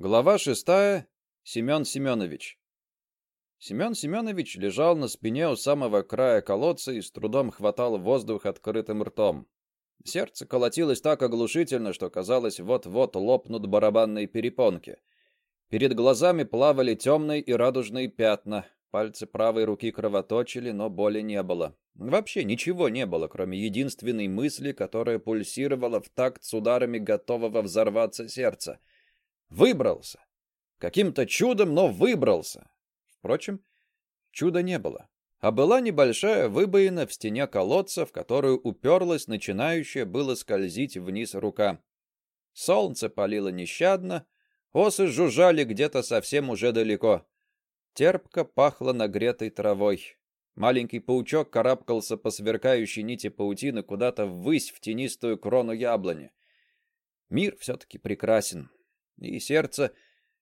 Глава шестая. Семен Семенович. Семен Семенович лежал на спине у самого края колодца и с трудом хватал воздух открытым ртом. Сердце колотилось так оглушительно, что казалось, вот-вот лопнут барабанные перепонки. Перед глазами плавали темные и радужные пятна. Пальцы правой руки кровоточили, но боли не было. Вообще ничего не было, кроме единственной мысли, которая пульсировала в такт с ударами готового взорваться сердца — Выбрался. Каким-то чудом, но выбрался. Впрочем, чуда не было. А была небольшая выбоина в стене колодца, в которую уперлась начинающая было скользить вниз рука. Солнце палило нещадно, осы жужжали где-то совсем уже далеко. Терпко пахло нагретой травой. Маленький паучок карабкался по сверкающей нити паутины куда-то ввысь в тенистую крону яблони. Мир все-таки прекрасен и сердце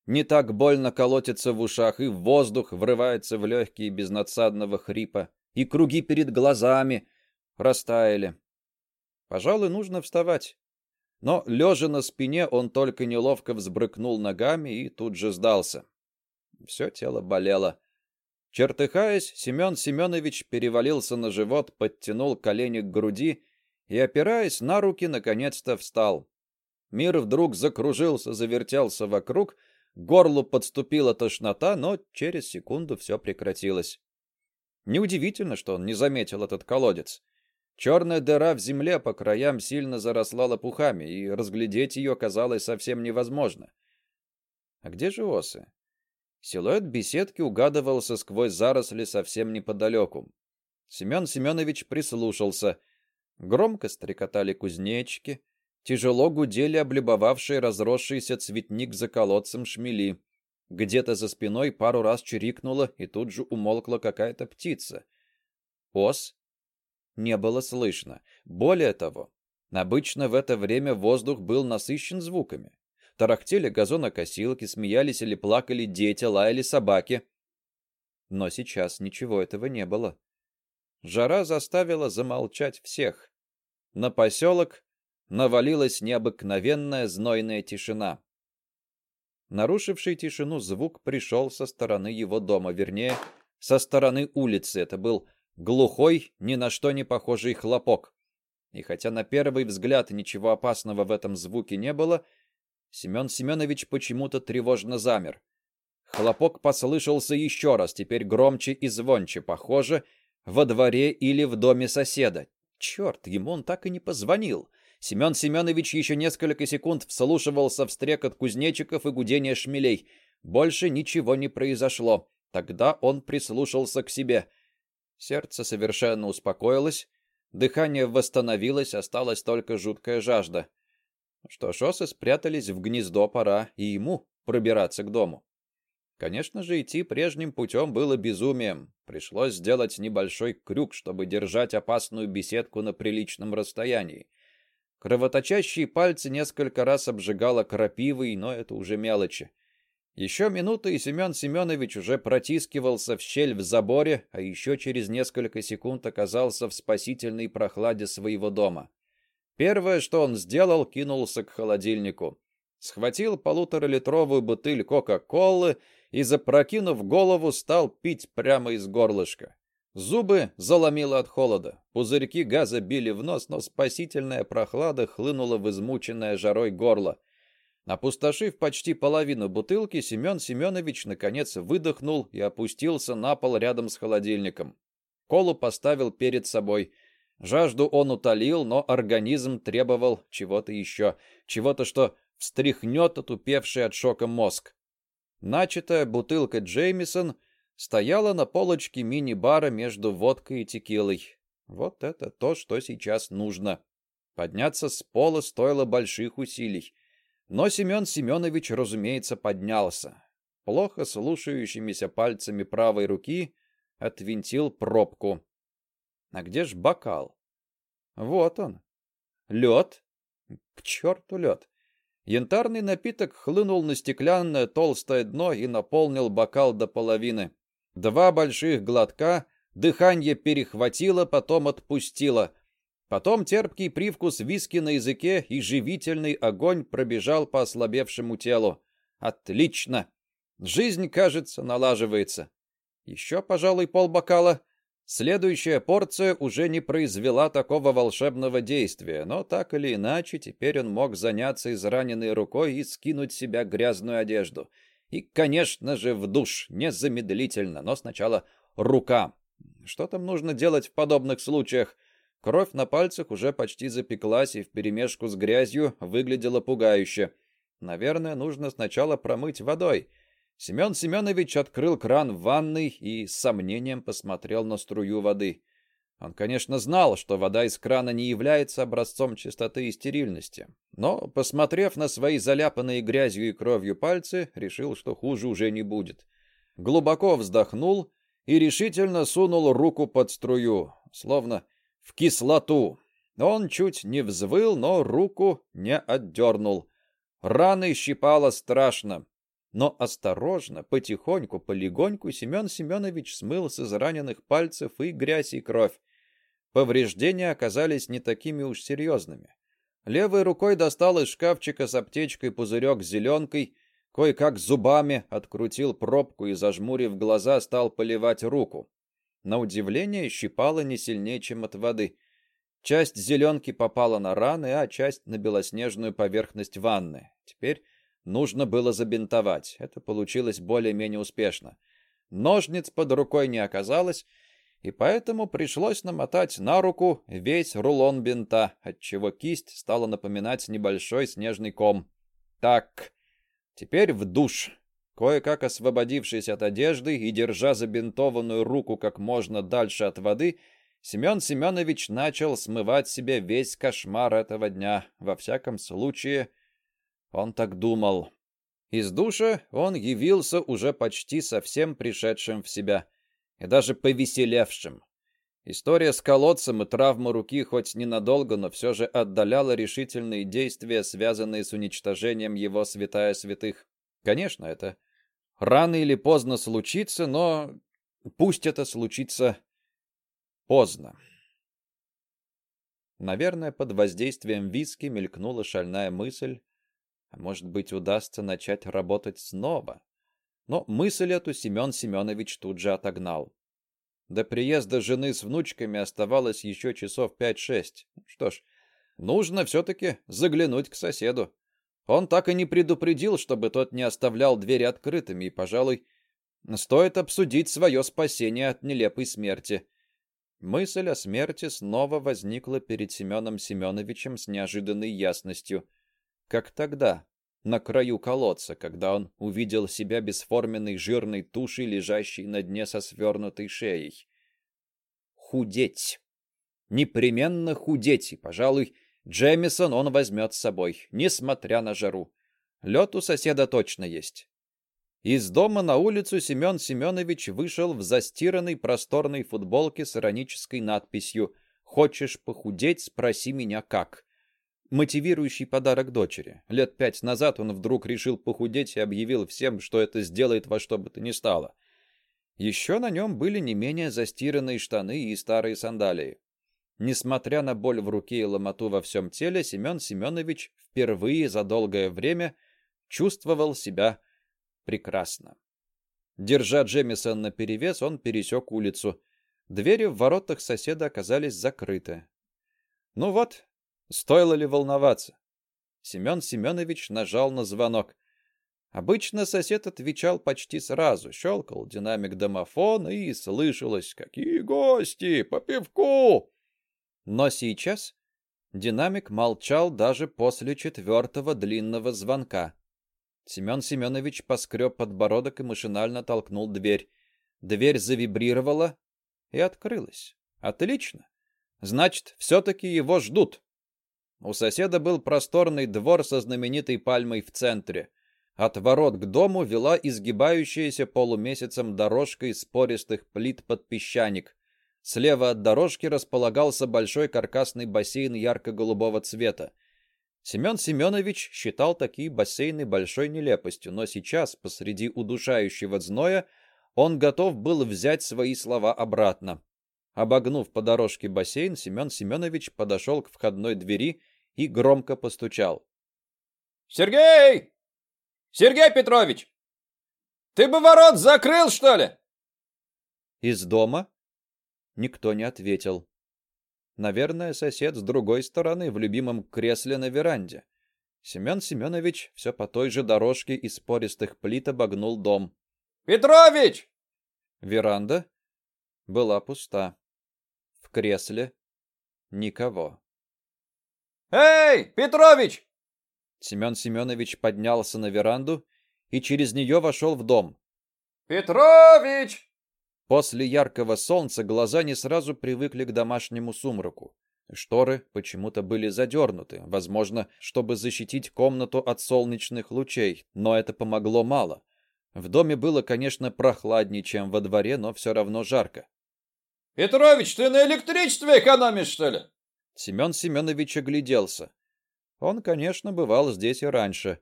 не так больно колотится в ушах, и воздух врывается в легкие без надсадного хрипа, и круги перед глазами растаяли. Пожалуй, нужно вставать. Но, лежа на спине, он только неловко взбрыкнул ногами и тут же сдался. Все тело болело. Чертыхаясь, Семен Семенович перевалился на живот, подтянул колени к груди и, опираясь на руки, наконец-то встал. Мир вдруг закружился, завертелся вокруг, горлу подступила тошнота, но через секунду все прекратилось. Неудивительно, что он не заметил этот колодец. Черная дыра в земле по краям сильно заросла лопухами, и разглядеть ее казалось совсем невозможно. А где же осы? Силуэт беседки угадывался сквозь заросли совсем неподалеку. Семен Семенович прислушался. Громко стрекотали кузнечики, Тяжело гудели облюбовавшие разросшийся цветник за колодцем шмели. Где-то за спиной пару раз чирикнула, и тут же умолкла какая-то птица. Ос не было слышно. Более того, обычно в это время воздух был насыщен звуками. Тарахтели газонокосилки, смеялись или плакали дети, лаяли собаки. Но сейчас ничего этого не было. Жара заставила замолчать всех. На поселок навалилась необыкновенная знойная тишина. Нарушивший тишину звук пришел со стороны его дома, вернее, со стороны улицы. Это был глухой, ни на что не похожий хлопок. И хотя на первый взгляд ничего опасного в этом звуке не было, Семен Семенович почему-то тревожно замер. Хлопок послышался еще раз, теперь громче и звонче, похоже, во дворе или в доме соседа. Черт, ему он так и не позвонил. Семен Семенович еще несколько секунд вслушивался в стрекот кузнечиков и гудение шмелей. Больше ничего не произошло. Тогда он прислушался к себе. Сердце совершенно успокоилось, дыхание восстановилось, осталась только жуткая жажда. Что ж, осы спрятались в гнездо, пора и ему пробираться к дому. Конечно же, идти прежним путем было безумием. Пришлось сделать небольшой крюк, чтобы держать опасную беседку на приличном расстоянии. Кровоточащие пальцы несколько раз обжигало крапивой, но это уже мелочи. Еще минута, и Семен Семенович уже протискивался в щель в заборе, а еще через несколько секунд оказался в спасительной прохладе своего дома. Первое, что он сделал, кинулся к холодильнику. Схватил полуторалитровую бутыль Кока-Колы и, запрокинув голову, стал пить прямо из горлышка. Зубы заломило от холода. Пузырьки газа били в нос, но спасительная прохлада хлынула в измученное жарой горло. Опустошив почти половину бутылки, Семен Семенович наконец выдохнул и опустился на пол рядом с холодильником. Колу поставил перед собой. Жажду он утолил, но организм требовал чего-то еще, чего-то, что встряхнет отупевший от шока мозг. Начатая бутылка Джеймисон стояла на полочке мини-бара между водкой и текилой. Вот это то, что сейчас нужно. Подняться с пола стоило больших усилий. Но Семен Семенович, разумеется, поднялся. Плохо слушающимися пальцами правой руки отвинтил пробку. А где ж бокал? Вот он. Лед? К черту лед. Янтарный напиток хлынул на стеклянное толстое дно и наполнил бокал до половины. Два больших глотка, дыхание перехватило, потом отпустило. Потом терпкий привкус виски на языке и живительный огонь пробежал по ослабевшему телу. Отлично. Жизнь, кажется, налаживается. Еще, пожалуй, полбокала. Следующая порция уже не произвела такого волшебного действия, но так или иначе теперь он мог заняться израненной рукой и скинуть с себя грязную одежду. И, конечно же, в душ, незамедлительно, но сначала рука. Что там нужно делать в подобных случаях? Кровь на пальцах уже почти запеклась и вперемешку с грязью выглядела пугающе. Наверное, нужно сначала промыть водой. Семен Семенович открыл кран в ванной и с сомнением посмотрел на струю воды. Он, конечно, знал, что вода из крана не является образцом чистоты и стерильности, но, посмотрев на свои заляпанные грязью и кровью пальцы, решил, что хуже уже не будет. Глубоко вздохнул и решительно сунул руку под струю, словно в кислоту. Он чуть не взвыл, но руку не отдернул. Раны щипало страшно. Но осторожно, потихоньку, полегоньку Семен Семенович смыл с израненных пальцев и грязь, и кровь. Повреждения оказались не такими уж серьезными. Левой рукой достал из шкафчика с аптечкой пузырек с зеленкой, кое-как зубами открутил пробку и, зажмурив глаза, стал поливать руку. На удивление щипало не сильнее, чем от воды. Часть зеленки попала на раны, а часть на белоснежную поверхность ванны. Теперь Нужно было забинтовать. Это получилось более-менее успешно. Ножниц под рукой не оказалось, и поэтому пришлось намотать на руку весь рулон бинта, отчего кисть стала напоминать небольшой снежный ком. Так, теперь в душ. Кое-как освободившись от одежды и держа забинтованную руку как можно дальше от воды, Семен Семенович начал смывать себе весь кошмар этого дня. Во всяком случае, он так думал. Из душа он явился уже почти совсем пришедшим в себя и даже повеселевшим. История с колодцем и травма руки хоть ненадолго, но все же отдаляла решительные действия, связанные с уничтожением его святая святых. Конечно, это рано или поздно случится, но пусть это случится поздно. Наверное, под воздействием виски мелькнула шальная мысль, а может быть, удастся начать работать снова. Но мысль эту Семен Семенович тут же отогнал. До приезда жены с внучками оставалось еще часов пять-шесть. Что ж, нужно все-таки заглянуть к соседу. Он так и не предупредил, чтобы тот не оставлял двери открытыми, и, пожалуй, стоит обсудить свое спасение от нелепой смерти. Мысль о смерти снова возникла перед Семеном Семеновичем с неожиданной ясностью как тогда, на краю колодца, когда он увидел себя бесформенной жирной тушей, лежащей на дне со свернутой шеей. Худеть. Непременно худеть, и, пожалуй, Джемисон он возьмет с собой, несмотря на жару. Лед у соседа точно есть. Из дома на улицу Семен Семенович вышел в застиранной просторной футболке с иронической надписью «Хочешь похудеть? Спроси меня как» мотивирующий подарок дочери. Лет пять назад он вдруг решил похудеть и объявил всем, что это сделает во что бы то ни стало. Еще на нем были не менее застиранные штаны и старые сандалии. Несмотря на боль в руке и ломоту во всем теле, Семен Семенович впервые за долгое время чувствовал себя прекрасно. Держа Джемисон наперевес, он пересек улицу. Двери в воротах соседа оказались закрыты. Ну вот, Стоило ли волноваться? Семен Семенович нажал на звонок. Обычно сосед отвечал почти сразу, щелкал динамик домофона и слышалось «Какие гости? По пивку!» Но сейчас динамик молчал даже после четвертого длинного звонка. Семен Семенович поскреб подбородок и машинально толкнул дверь. Дверь завибрировала и открылась. Отлично. Значит, все-таки его ждут. У соседа был просторный двор со знаменитой пальмой в центре. От ворот к дому вела изгибающаяся полумесяцем дорожка из пористых плит под песчаник. Слева от дорожки располагался большой каркасный бассейн ярко-голубого цвета. Семен Семенович считал такие бассейны большой нелепостью, но сейчас, посреди удушающего зноя, он готов был взять свои слова обратно. Обогнув по дорожке бассейн, Семен Семенович подошел к входной двери и громко постучал. «Сергей! Сергей Петрович! Ты бы ворот закрыл, что ли? Из дома никто не ответил. Наверное, сосед с другой стороны в любимом кресле на веранде. Семен Семенович все по той же дорожке из пористых плит обогнул дом. Петрович! Веранда была пуста. Кресле никого. Эй, Петрович! Семен Семенович поднялся на веранду и через нее вошел в дом. Петрович! После яркого солнца глаза не сразу привыкли к домашнему сумраку. Шторы почему-то были задернуты, возможно, чтобы защитить комнату от солнечных лучей, но это помогло мало. В доме было, конечно, прохладнее, чем во дворе, но все равно жарко. Петрович, ты на электричестве экономишь, что ли? Семен Семенович огляделся. Он, конечно, бывал здесь и раньше.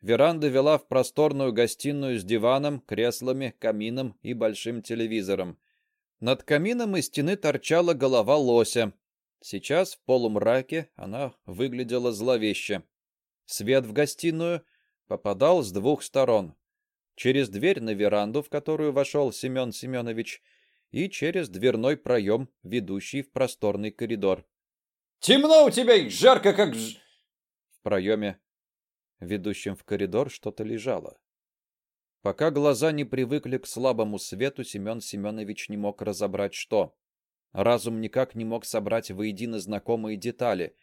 Веранда вела в просторную гостиную с диваном, креслами, камином и большим телевизором. Над камином из стены торчала голова лося. Сейчас в полумраке она выглядела зловеще. Свет в гостиную попадал с двух сторон. Через дверь на веранду, в которую вошел Семен Семенович, и через дверной проем, ведущий в просторный коридор. «Темно у тебя и жарко, как...» В проеме ведущем в коридор, что-то лежало. Пока глаза не привыкли к слабому свету, Семен Семенович не мог разобрать, что. Разум никак не мог собрать воедино знакомые детали.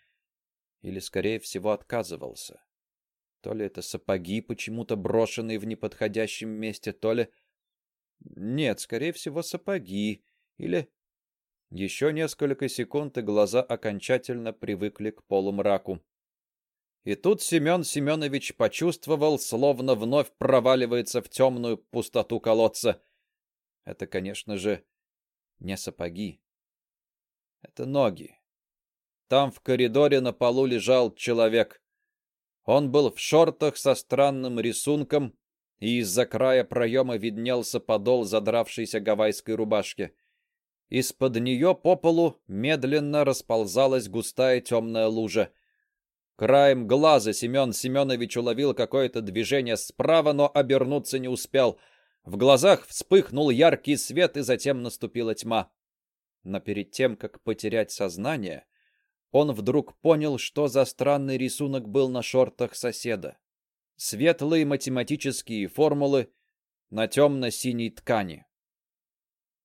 Или, скорее всего, отказывался. То ли это сапоги, почему-то брошенные в неподходящем месте, то ли... Нет, скорее всего, сапоги. Или... Еще несколько секунд, и глаза окончательно привыкли к полумраку. И тут Семен Семенович почувствовал, словно вновь проваливается в темную пустоту колодца. Это, конечно же, не сапоги. Это ноги. Там в коридоре на полу лежал человек. Он был в шортах со странным рисунком, и из-за края проема виднелся подол задравшейся гавайской рубашки. Из-под нее по полу медленно расползалась густая темная лужа. Краем глаза Семен Семенович уловил какое-то движение справа, но обернуться не успел. В глазах вспыхнул яркий свет, и затем наступила тьма. Но перед тем, как потерять сознание, он вдруг понял, что за странный рисунок был на шортах соседа. Светлые математические формулы на темно-синей ткани.